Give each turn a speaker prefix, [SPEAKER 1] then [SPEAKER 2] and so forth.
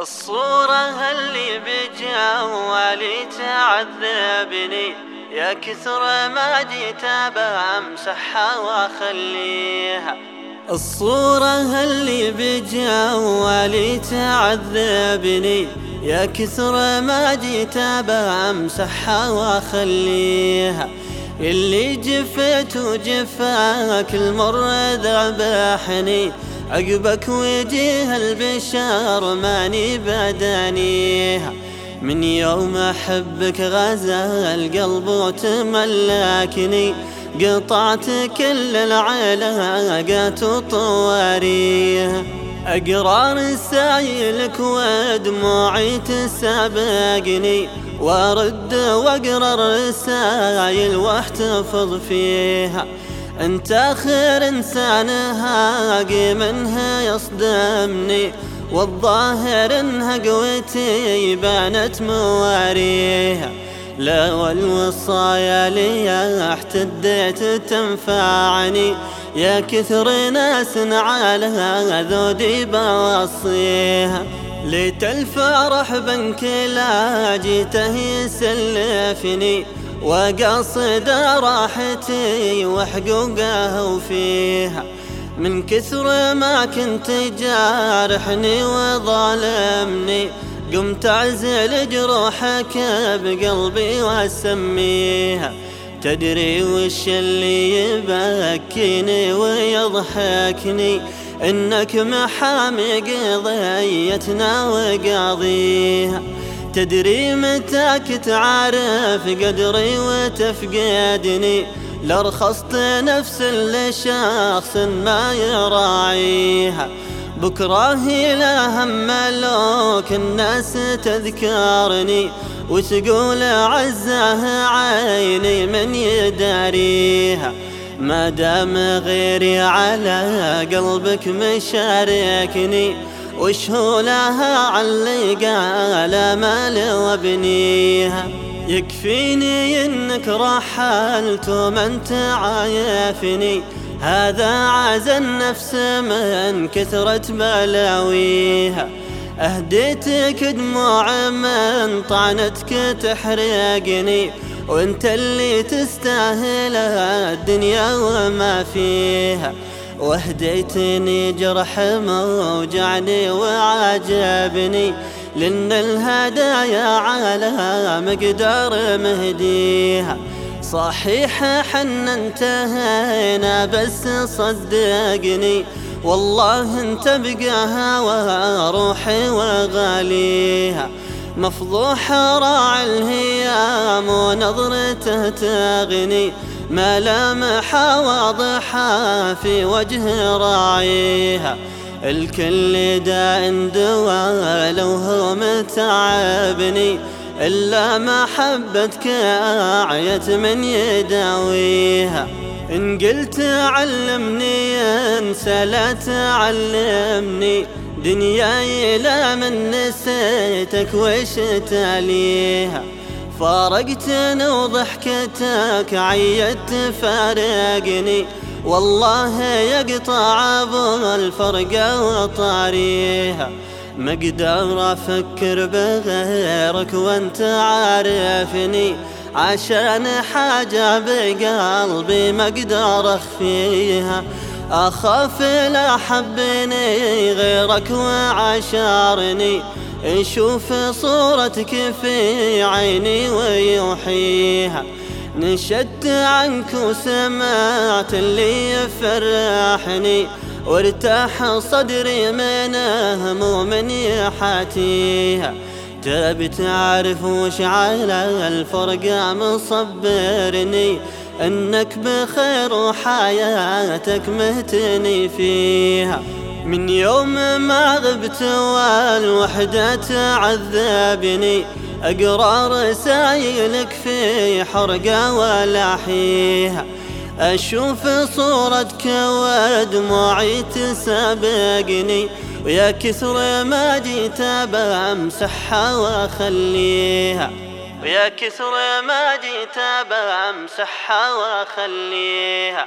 [SPEAKER 1] الصورة اللي بجوالي تعذبني يا كثر ما جيت بمسحها وأخليها. الصورة اللي بجوالي تعذبني يا كثر ما جيت بمسحها وأخليها. اللي جفت وجفاك المر ذبحني. عقبك وجيه البشر ماني بدنيها من يوم أحبك غزا القلب وتملكني قطعت كل العلاقات وطواريها أقرار رسايلك ودموعي تسابقني. وأرد واقرا الرسايل واحتفظ فيها أنت آخر إنسان هاقي منها يصدمني والظاهر انها قوتي بانت مواريها. لا والوصايا لي احتديت تنفعني يا كثر ناس على ذودي بوصيها. ليت الفرح بنك لا جيته يسلفني وقصد راحتي وحقوقه وفيها. من كثر ما كنت جارحني وظالمني قمت أعزل جروحك بقلبي وأسميها. تدري وش اللي يبكيني ويضحكني؟ إنك محامي قضيتنا وقاضيها. تدري متاك تعرف قدري وتفقدني. لرخصت نفس لشخص ما يراعيها. بكره لا هم لوك الناس تذكرني. وتقول عزاه عيني من يداريها. ما دام غيري على قلبك مشاركني. وش هو لها علي قال مال وابنيها. يكفيني إنك رحلت ومن تعايفني هذا عاز النفس من كثرة بلاويها أهديتك دموع من طعنتك تحرقني. وأنت اللي تستاهل الدنيا وما فيها. واهديتني جرح موجعني وعجبني لأن الهدايا على مقدار مهديها. صحيح حنا انتهينا بس صدقني والله انت بقاها وروحي وغاليها. مفضوح راعي الهيام ونظرته تغني ملامحها واضحة في وجه راعيها. الكل داء دواء لو هو متعبني إلا محبتك أعيت من يداويها. إن قلت علمني انسى لا تعلمني دنياي لا من نسيتك وش تاليها فارقتني وضحكتك عيت فارقني. والله يقطع ابو الفرقة وطاريها مقدر أفكر بغيرك وأنت عارفني. عشان حاجة بقلبي ما أقدر أخفيها. أخاف لا حبني غيرك وعشارني. نشوف صورتك في عيني ويوحيها. نشدت عنك وسمعت اللي يفرحني. وارتاح صدري من هموم يحاتيها. تبي تعرف وش على الفرقة مصبرني؟ إنك بخير وحياتك مهتني فيها. من يوم ما غبت والوحدة تعذبني أقرأ رسايلك في حرقة ولاحيها. أشوف صورتك ودموعي تسابقني ويا كثر ما جيت بمسحها وأخليها. ويا كثر ما جيت بمسحها وأخليها.